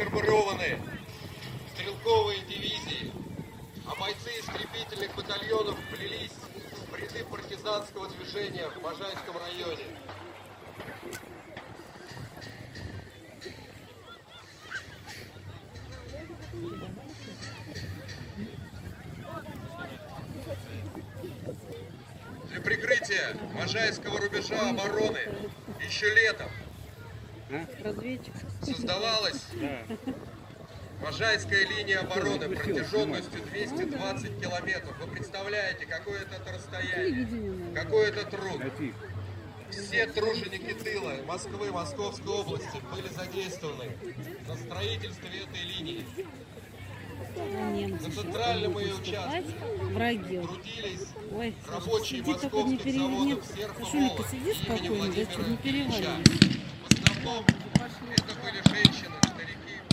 расформированы стрелковые дивизии, а бойцы истребительных батальонов плелись в ряды партизанского движения в Можайском районе. Для прикрытия Можайского рубежа обороны еще летом Разведчик. Создавалась Можайская линия обороны протяженностью 220 километров. Вы представляете, какое это расстояние, какой это труд. Все труженики тыла Москвы, Московской области были задействованы на строительстве этой линии. На центральном ее участке враги. трудились Ой, рабочие московских заводов Серфа Молот имени Владимира Ильича. Это были женщины, старики.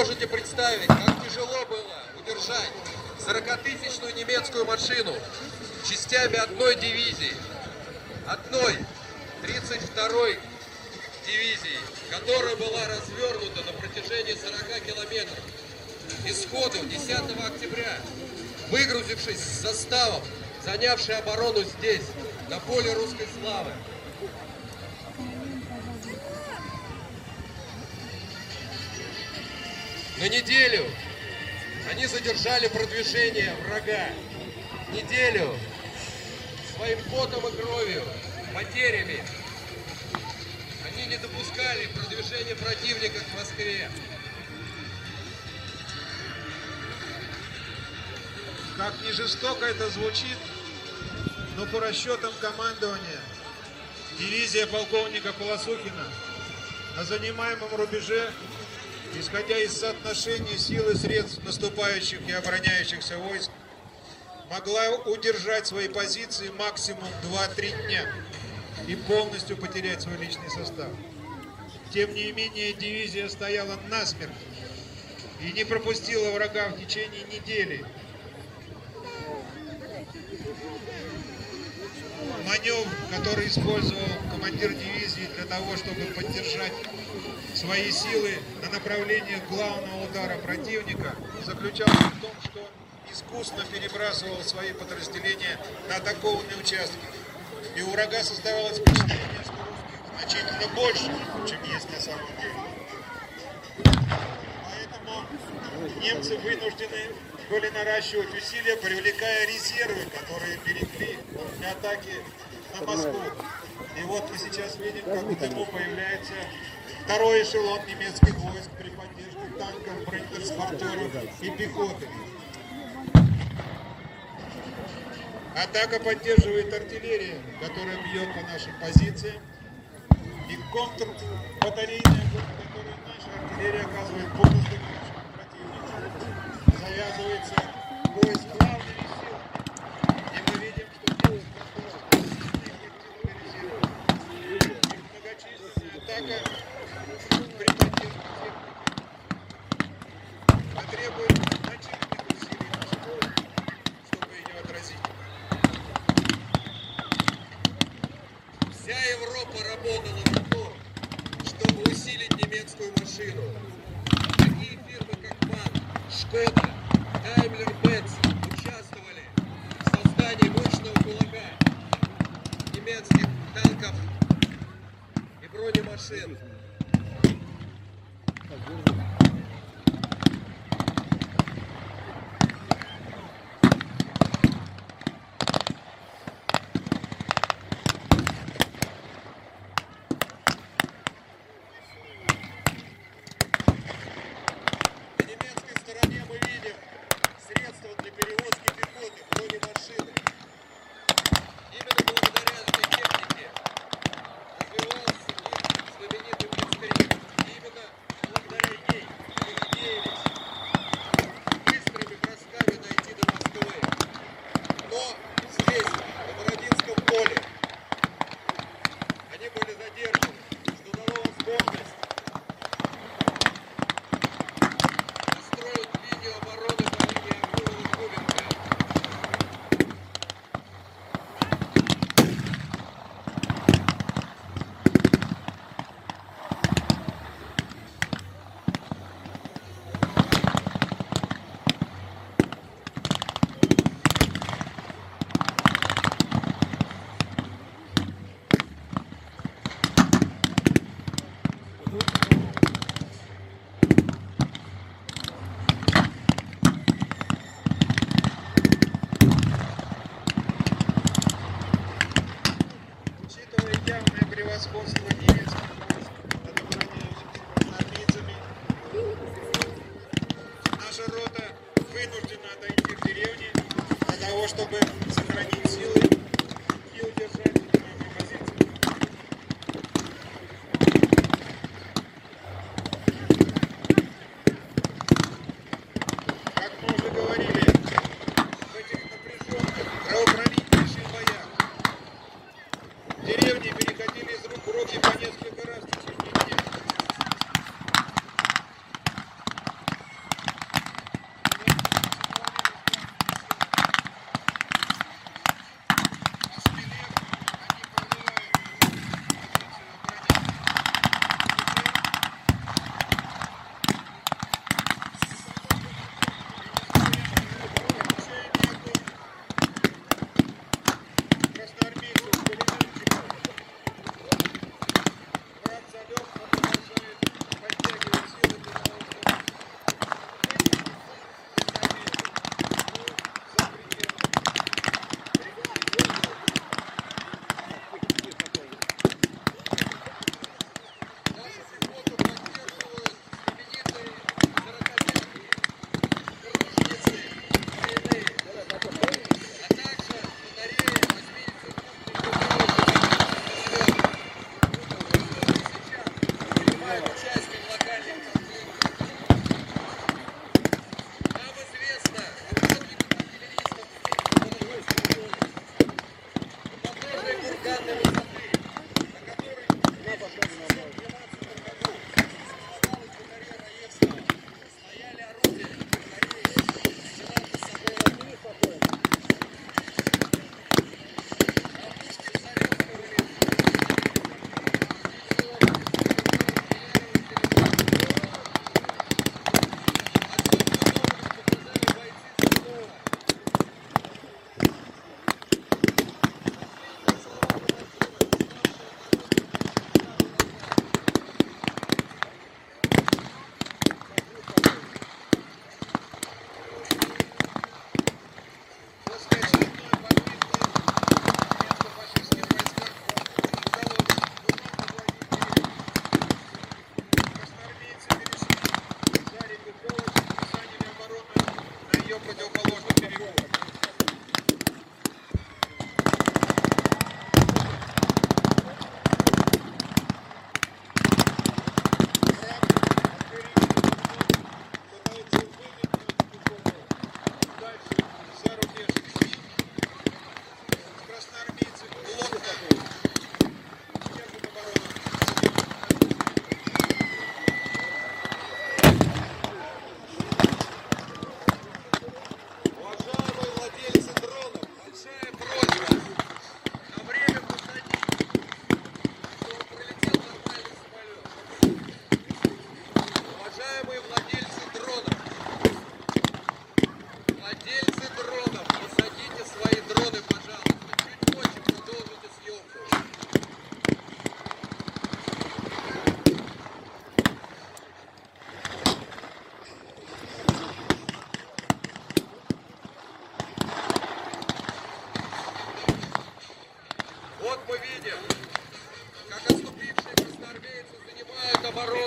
Можете представить, как тяжело было удержать 40-тысячную немецкую машину частями одной дивизии, одной 32-й дивизии, которая была развернута на протяжении 40 километров. Исходу 10 октября, выгрузившись с составом, занявший оборону здесь, на поле русской славы, На неделю они задержали продвижение врага. Неделю своим потом и кровью, потерями. Они не допускали продвижения противника к Москве. Как ни жестоко это звучит, но по расчетам командования дивизия полковника Полосухина на занимаемом рубеже, исходя из соотношения сил и средств наступающих и обороняющихся войск, могла удержать свои позиции максимум 2-3 дня и полностью потерять свой личный состав. Тем не менее, дивизия стояла насмерть и не пропустила врага в течение недели, маневр, который использовал командир дивизии для того, чтобы поддержать свои силы на направлении главного удара противника, заключался в том, что искусно перебрасывал свои подразделения на атакованные участки. И у врага создавалось впечатление, что русских значительно больше, чем есть на самом деле. Поэтому немцы вынуждены были наращивать усилия, привлекая резервы, которые берегли для атаки на Москву. И вот мы сейчас видим, как в дыму появляется второй эшелон немецких войск при поддержке танков, бронетранспортеров и пехоты. Атака поддерживает артиллерия, которая бьет по нашим позициям. И контрбатарейный огонь, который наша артиллерия оказывает по наступающему противнику. Завязывается бой с главными силами. И мы видим, что немцы Многочисленная атака при поддержке техники потребует значительных усилий наших воинов, чтобы ее отразить. Вся Европа работала на то, чтобы усилить немецкую машину. Такие фирмы, как МАН, Шкода, Даймлер Бенц участвовали в создании мощного кулака немецких танков и бронемашин.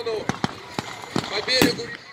Оборону по берегу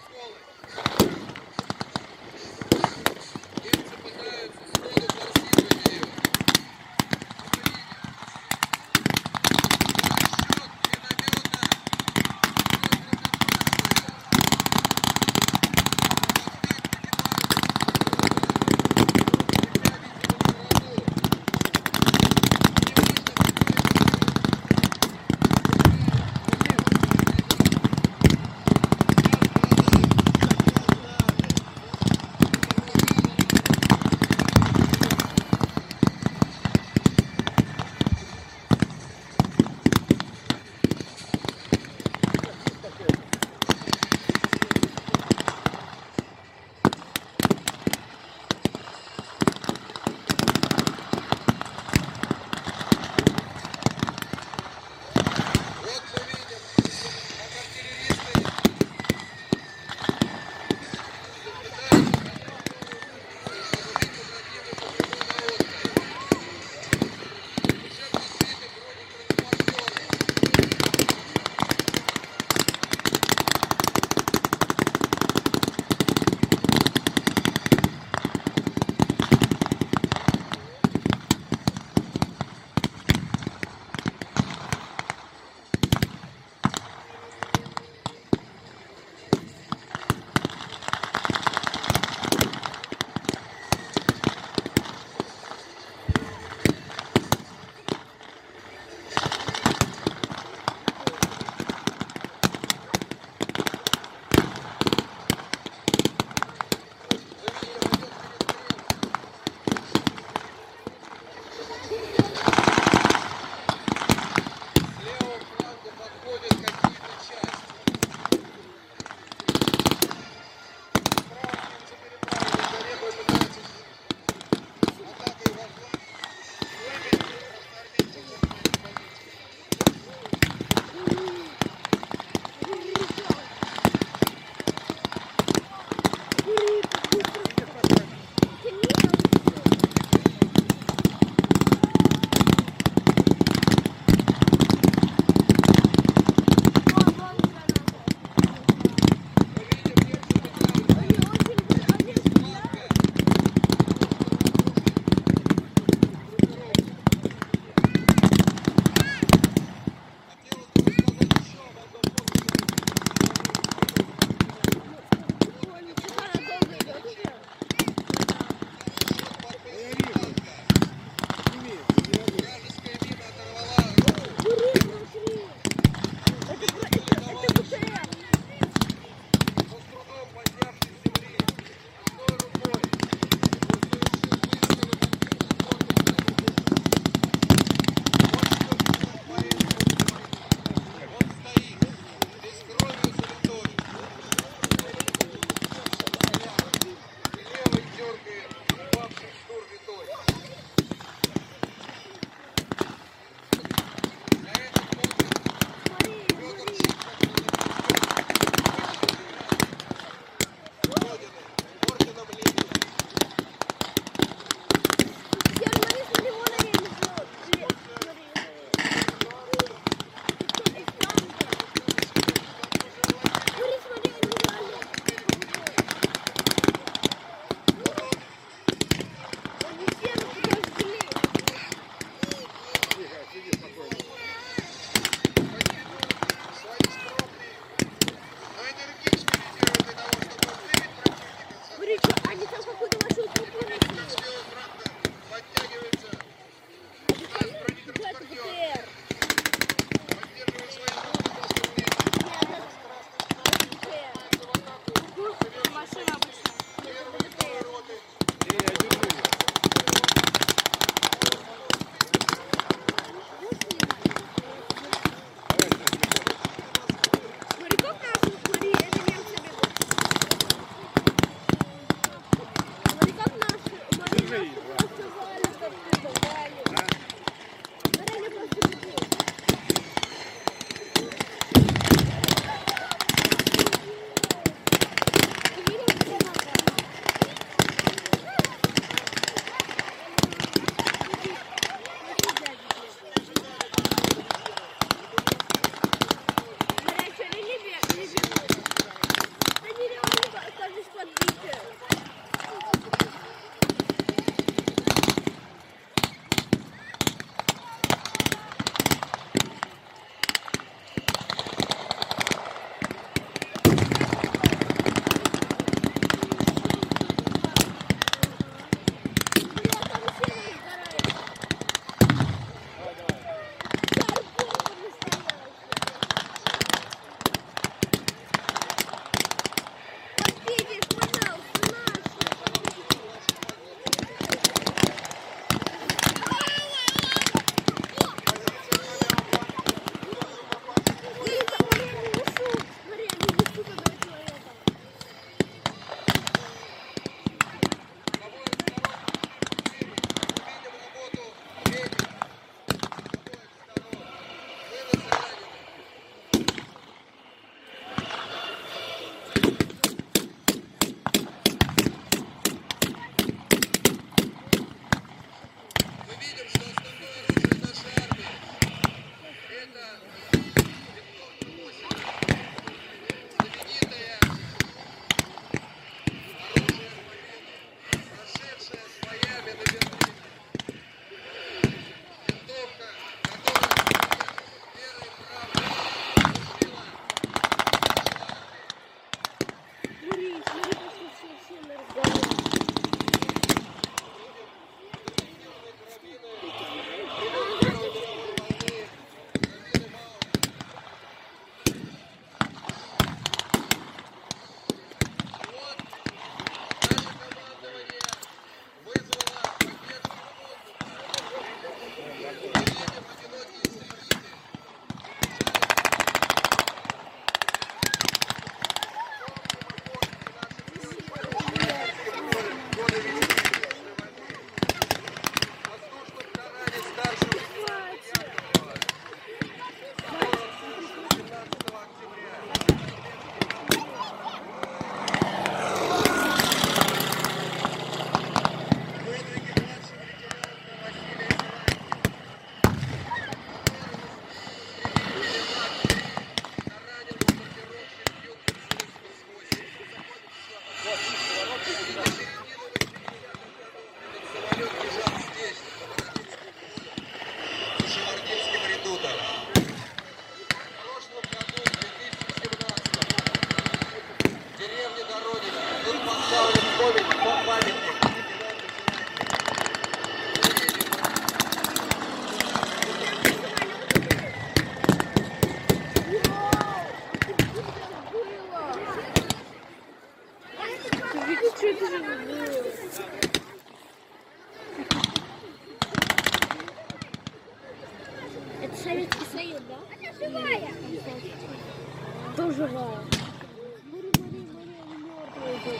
Вот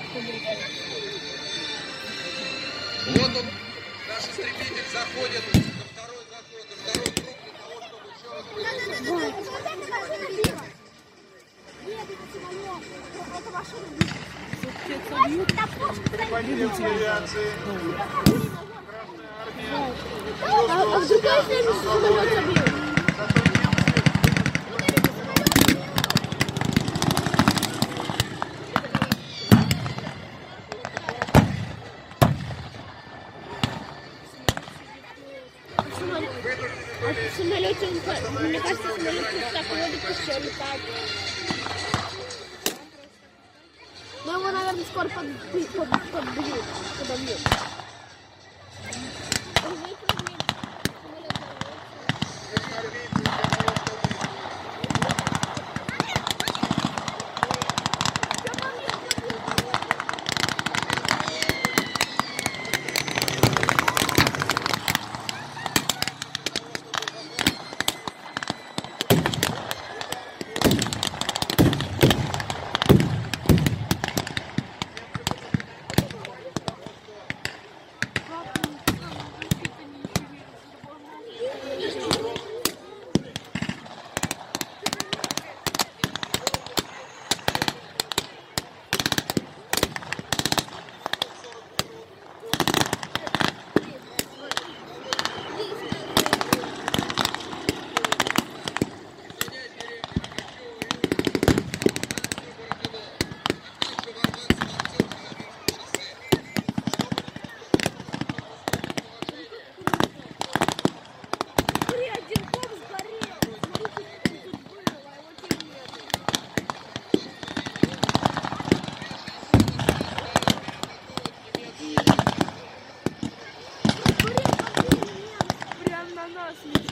он, наш истребитель заходит на второй заход, на второй круг для того, чтобы еще раз выйти. Победитель авиации. Красная армия. А, а вдруг я с нами самолет собьет? Ну его, наверное, скоро под, подбьют, подобьют. gracias.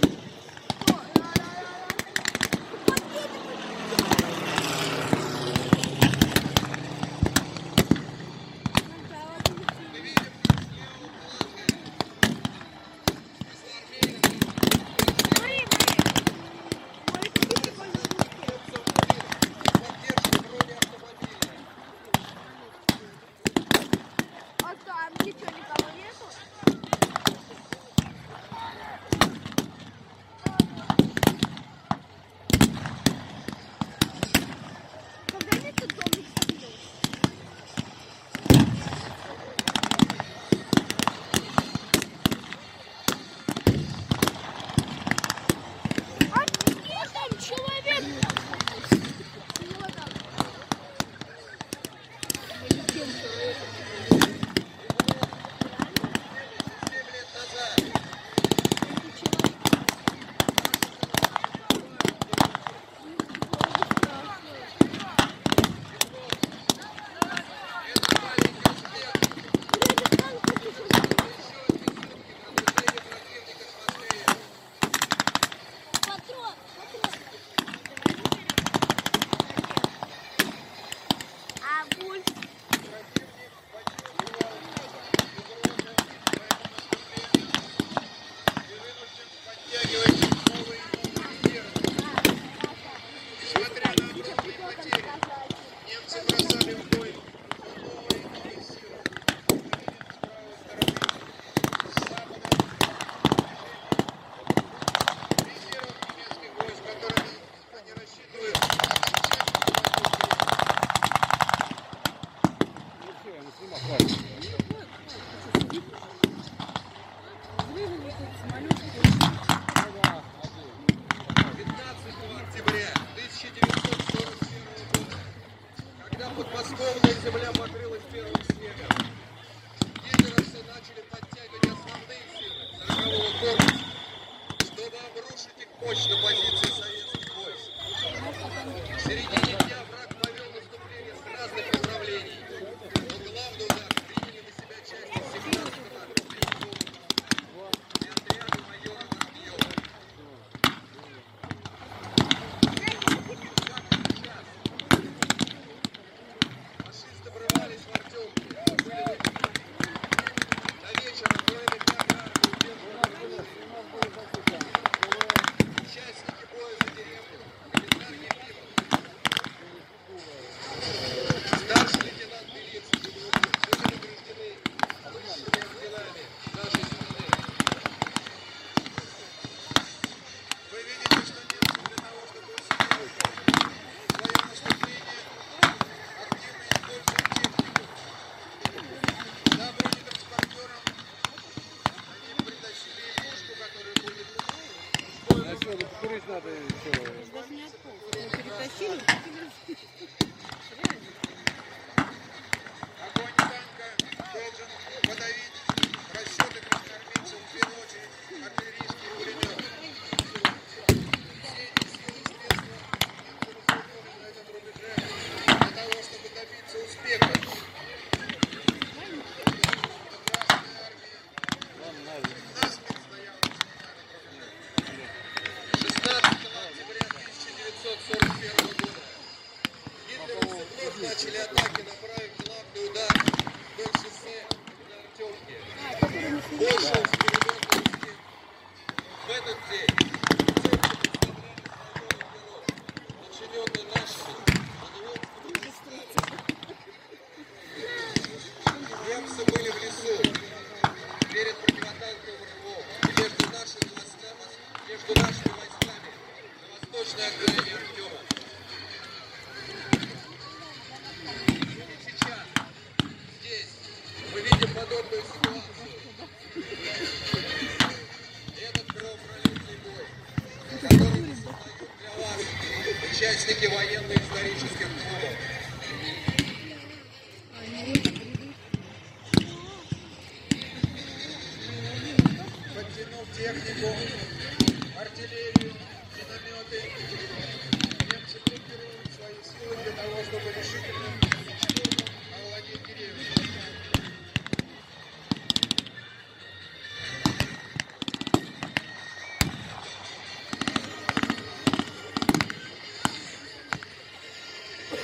Надо еще. Даже не. Его перетащили.